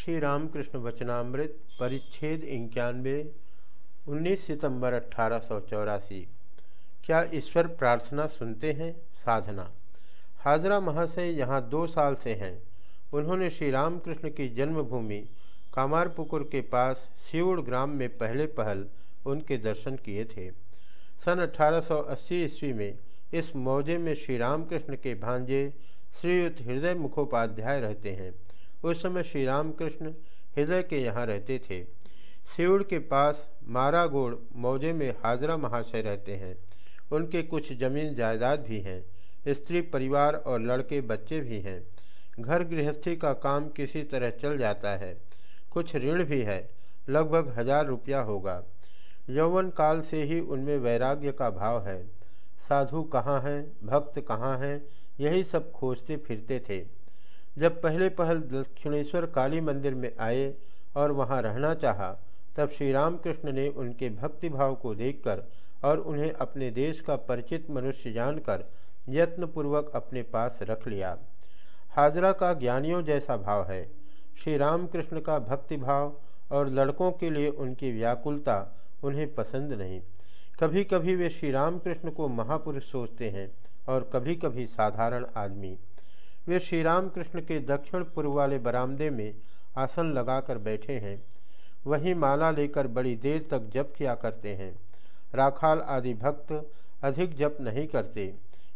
श्री रामकृष्ण वचनामृत, परिच्छेद इक्यानवे 19 सितंबर अट्ठारह क्या ईश्वर प्रार्थना सुनते हैं? साधना। हाजरा महाशय यहाँ दो साल से हैं। उन्होंने श्री रामकृष्ण की जन्मभूमि कामारपुकुर के पास शिवड़ ग्राम में पहले पहल उनके दर्शन किए थे। सन 1880 ईस्वी में इस मौजे में श्री रामकृष्ण के भांजे श्रीयुक्त हृदय मुखोपाध्याय रहते हैं। उस समय श्री रामकृष्ण हृदय के यहाँ रहते थे। सिवड़ के पास मारागोड़ मौजे में हाजरा महाशय रहते हैं। उनके कुछ ज़मीन जायदाद भी हैं। स्त्री परिवार और लड़के बच्चे भी हैं। घर गृहस्थी का काम किसी तरह चल जाता है। कुछ ऋण भी है। लगभग हज़ार रुपया होगा। यौवन काल से ही उनमें वैराग्य का भाव है। साधु कहाँ हैं? भक्त कहाँ हैं? यही सब खोजते फिरते थे। जब पहले पहल दक्षिणेश्वर काली मंदिर में आए और वहाँ रहना चाहा, तब श्री रामकृष्ण ने उनके भक्तिभाव को देखकर और उन्हें अपने देश का परिचित मनुष्य जानकर यत्नपूर्वक अपने पास रख लिया। हाजरा का ज्ञानियों जैसा भाव है। श्री रामकृष्ण का भक्तिभाव और लड़कों के लिए उनकी व्याकुलता उन्हें पसंद नहीं। कभी कभी वे श्री रामकृष्ण को महापुरुष सोचते हैं और कभी कभी साधारण आदमी। वे श्री रामकृष्ण के दक्षिण पूर्व वाले बरामदे में आसन लगाकर बैठे हैं। वहीं माला लेकर बड़ी देर तक जप किया करते हैं। राखाल आदि भक्त अधिक जप नहीं करते,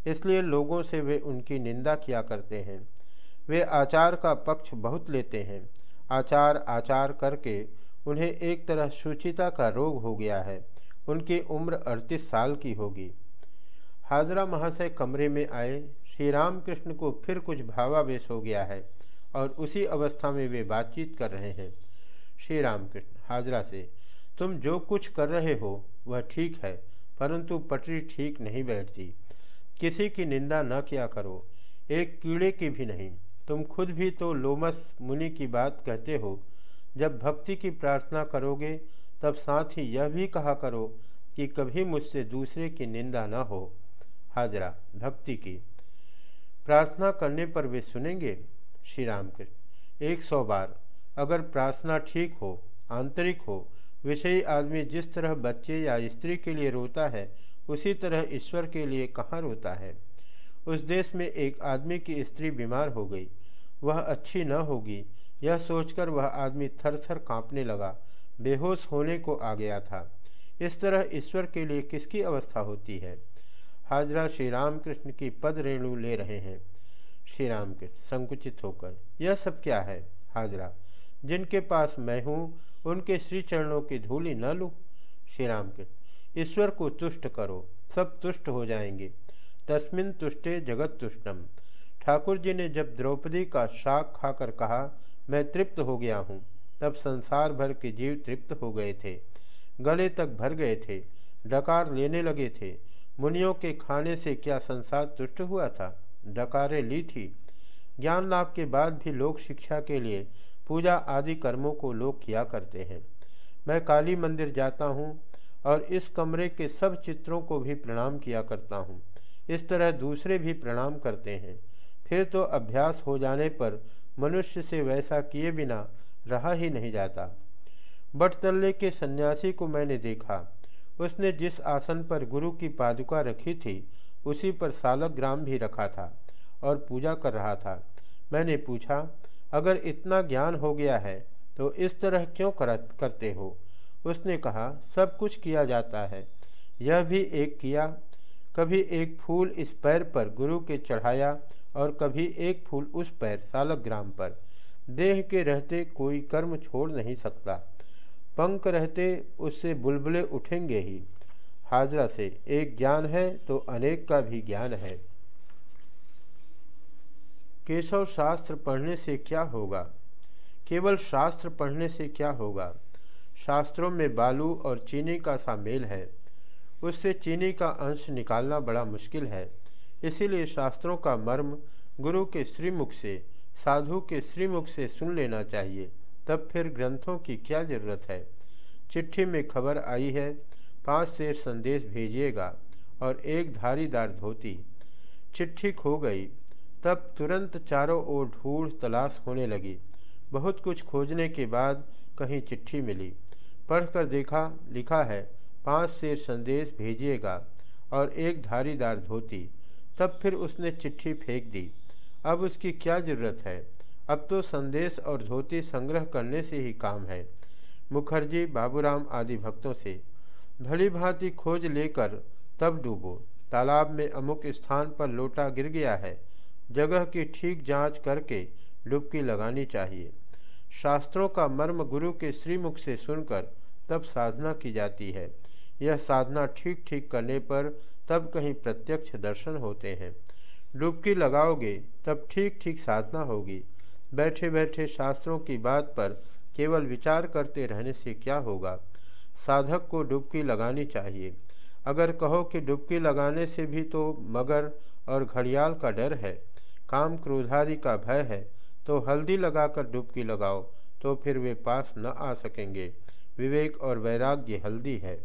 इसलिए लोगों से वे उनकी निंदा किया करते हैं। वे आचार का पक्ष बहुत लेते हैं। आचार आचार करके उन्हें एक तरह सुचिता का रोग हो गया है। उनकी उम्र अड़तीस साल की होगी। हाजरा महाशय कमरे में आए श्री रामकृष्ण को फिर कुछ भावावेश हो गया है और उसी अवस्था में वे बातचीत कर रहे हैं। श्री रामकृष्ण हाजरा से, तुम जो कुछ कर रहे हो, वह ठीक है, परंतु पटरी ठीक नहीं बैठती। किसी की निंदा न किया करो, एक कीड़े की भी नहीं। तुम खुद भी तो लोमस मुनि की बात कहते हो। जब भक्ति की प्रार्थना करोगे, तब साथ ही यह भी कहा करो कि कभी मुझसे दूसरे की निंदा न हो। हाजरा, भक्ति की प्रार्थना करने पर वे सुनेंगे श्री राम कृष्ण एक सौ बार, अगर प्रार्थना ठीक हो, आंतरिक हो, विषयी आदमी जिस तरह बच्चे या स्त्री के लिए रोता है, उसी तरह ईश्वर के लिए कहाँ रोता है? उस देश में एक आदमी की स्त्री बीमार हो गई। वह अच्छी न होगी। यह सोचकर वह आदमी थर थर काँपने लगा। बेहोश होने को आ गया था। इस तरह ईश्वर के लिए किसकी अवस्था होती है? हाजरा श्री रामकृष्ण की पद रेणु ले रहे हैं। श्री रामकृष्ण संकुचित होकर, यह सब क्या है हाजरा? जिनके पास मैं हूँ, उनके श्री चरणों की धूलि न लूँ? श्री रामकृष्ण ईश्वर को तुष्ट करो, सब तुष्ट हो जाएँगे। तस्मिन तुष्टे जगत तुष्टम। ठाकुर जी ने जब द्रौपदी का शाक खाकर कहा, मैं तृप्त हो गया हूँ, तब संसार भर के जीव तृप्त हो गए थे। गले तक भर गए थे, डकार लेने लगे थे। मुनियों के खाने से क्या संसार तुष्ट हुआ था? डकारे ली थी। ज्ञान लाभ के बाद भी लोग शिक्षा के लिए पूजा आदि कर्मों को लोग किया करते हैं। मैं काली मंदिर जाता हूँ और इस कमरे के सब चित्रों को भी प्रणाम किया करता हूँ। इस तरह दूसरे भी प्रणाम करते हैं। फिर तो अभ्यास हो जाने पर मनुष्य से वैसा किए बिना रहा ही नहीं जाता। बटतल्ले के सन्यासी को मैंने देखा। उसने जिस आसन पर गुरु की पादुका रखी थी उसी पर सालक ग्राम भी रखा था और पूजा कर रहा था। मैंने पूछा अगर इतना ज्ञान हो गया है तो इस तरह क्यों कर, करते हो? उसने कहा सब कुछ किया जाता है। यह भी एक किया। कभी एक फूल इस पैर पर गुरु के चढ़ाया और कभी एक फूल उस पैर सालक ग्राम पर। देह के रहते कोई कर्म छोड़ नहीं सकता। पंख रहते उससे बुलबुले उठेंगे ही। हाजरा से, एक ज्ञान है तो अनेक का भी ज्ञान है। केशव शास्त्र पढ़ने से क्या होगा? केवल शास्त्र पढ़ने से क्या होगा? शास्त्रों में बालू और चीनी का सा मेल है। उससे चीनी का अंश निकालना बड़ा मुश्किल है। इसीलिए शास्त्रों का मर्म गुरु के श्रीमुख से, साधु के श्रीमुख से सुन लेना चाहिए। तब फिर ग्रंथों की क्या ज़रूरत है? चिट्ठी में खबर आई है, पाँच शेर संदेश भेजिएगा, और एक धारीदार धोती। चिट्ठी खो गई। तब तुरंत चारों ओर ढूढ़ तलाश होने लगी। बहुत कुछ खोजने के बाद कहीं चिट्ठी मिली। पढ़कर देखा, लिखा है, पाँच शेर संदेश भेजिएगा, और एक धारीदार धोती। तब फिर उसने चिट्ठी फेंक दी। अब उसकी क्या ज़रूरत है? अब तो संदेश और धोती संग्रह करने से ही काम है। मुखर्जी, बाबूराम आदि भक्तों से, भली भांति खोज लेकर तब डूबो। तालाब में अमुक स्थान पर लोटा गिर गया है। जगह की ठीक जाँच करके डुबकी लगानी चाहिए। शास्त्रों का मर्म गुरु के श्रीमुख से सुनकर तब साधना की जाती है। यह साधना ठीक ठीक करने पर तब कहीं प्रत्यक्ष दर्शन होते हैं। डुबकी लगाओगे तब ठीक ठीक साधना होगी। बैठे बैठे शास्त्रों की बात पर केवल विचार करते रहने से क्या होगा? साधक को डुबकी लगानी चाहिए। अगर कहो कि डुबकी लगाने से भी तो मगर और घड़ियाल का डर है, काम क्रोधादि का भय है तो हल्दी लगाकर डुबकी लगाओ तो फिर वे पास न आ सकेंगे। विवेक और वैराग्य हल्दी है।